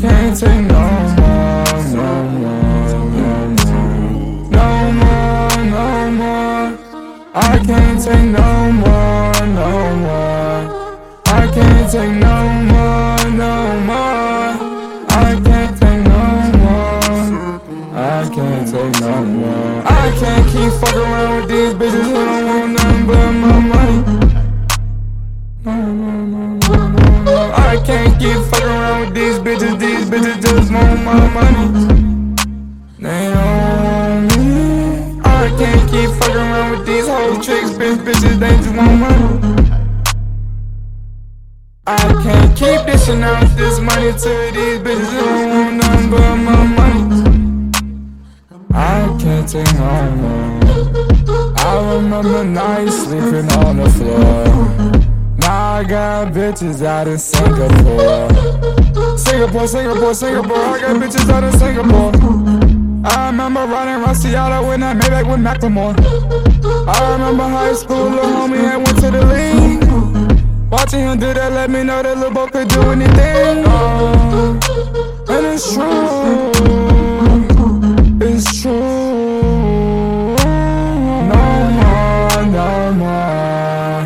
can't take no more, no more, no more, no more. I can't take no more, no more. I can't take no more, no more. I can't take no more. I can't. I keep fucking around with these bitches who don't want nothing but my money. No, no, no, no, no. I can't keep keep fucking around with these whole tricks, bitch, bitches. They just want money. I can't keep dishing out this money to these bitches who don't want nothing but my money. I can't take no more. I remember nights sleeping on the floor. Now I got bitches out in Singapore. Singapore, Singapore, Singapore. I got bitches out in Singapore. I remember riding around Seattle when I made back with Macklemore. I remember high school, little homie had went to the league. Watching him do that, let me know that little boy could do anything. Oh, and it's true. It's true. No more, no more.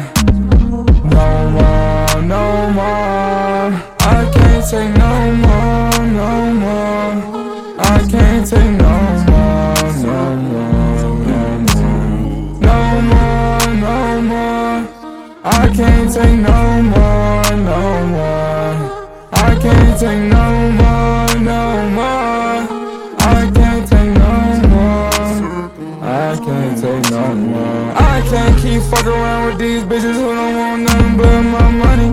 No more, no more. I can't take no more, no more. I can't take take no more, no more. I can't take no more, no more. I can't take no more. I can't take no more. I can't keep fucking around with these bitches who don't want nothing but my money.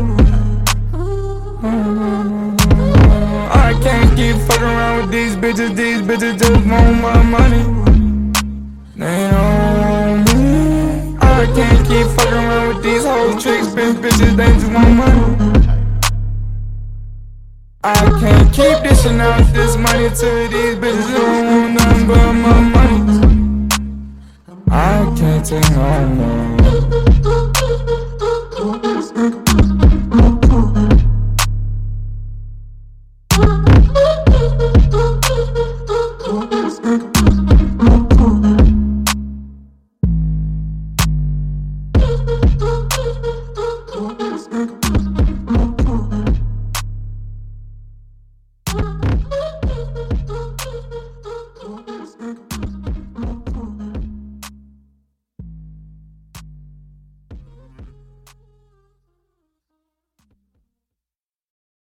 I can't keep fucking around with these bitches. These bitches just want my money. They just want money. I can't keep dishing out this money to these bitches don't want nothing but my money. I can't take no more.